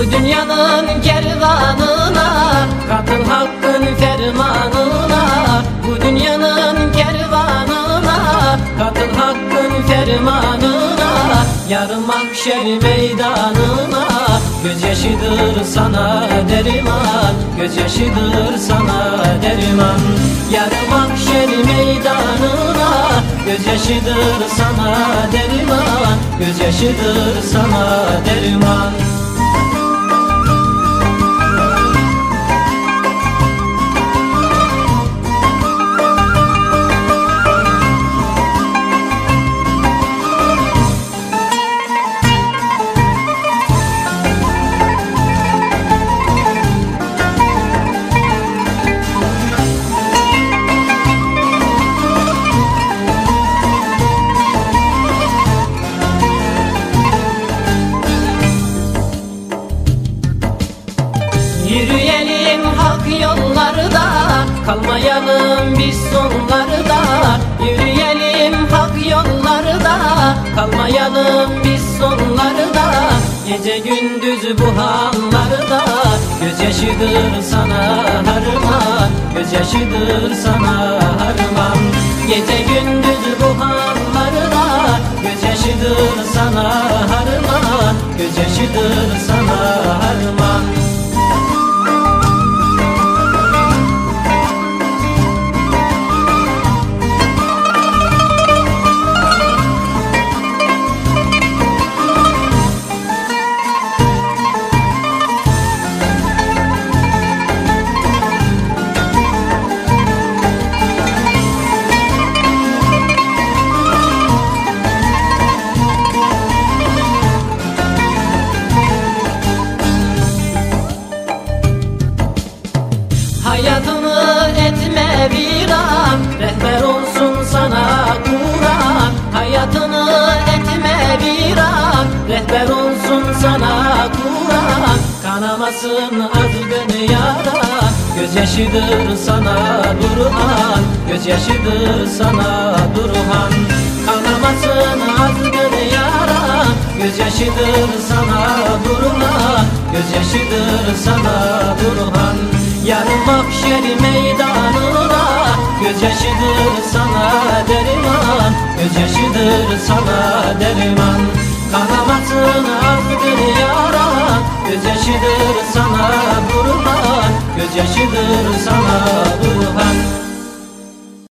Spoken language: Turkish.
Bu dünyanın kervanına Katıl hakkın fermanına. Bu dünyanın kervanına Katıl hakkın fermanına. Yarın mahşer meydanına Gözyaşıdır sana derman Gözyaşıdır sana derman. Yarın mahşer meydanına Gözyaşıdır sana derman Gözyaşıdır sana derman Kalmayalım biz sonlarda Yürüyelim hak yollarda. Kalmayalım biz sonlarda Gece gündüz bu hallarda. Gözyaşıdır sana harman Gözyaşıdır sana harman. Gece gündüz bu hallarda Gözyaşıdır sana harman Gözyaşıdır sana harman Hayatını etme bir an Rehber olsun sana Kur'an. Hayatını etme bir an Rehber olsun sana Kur'an. Kanamasın azgın yara Gözyaşıdır sana Durhan Gözyaşıdır sana Durhan Kanamasın azgın yara Gözyaşıdır sana Durhan Gözyaşıdır sana Durhan Yarın mahşer meydanına Gözyaşıdır sana derman Gözyaşıdır sana derman. Kanamasın azgın yara Gözyaşıdır sana burhan Gözyaşıdır sana burhan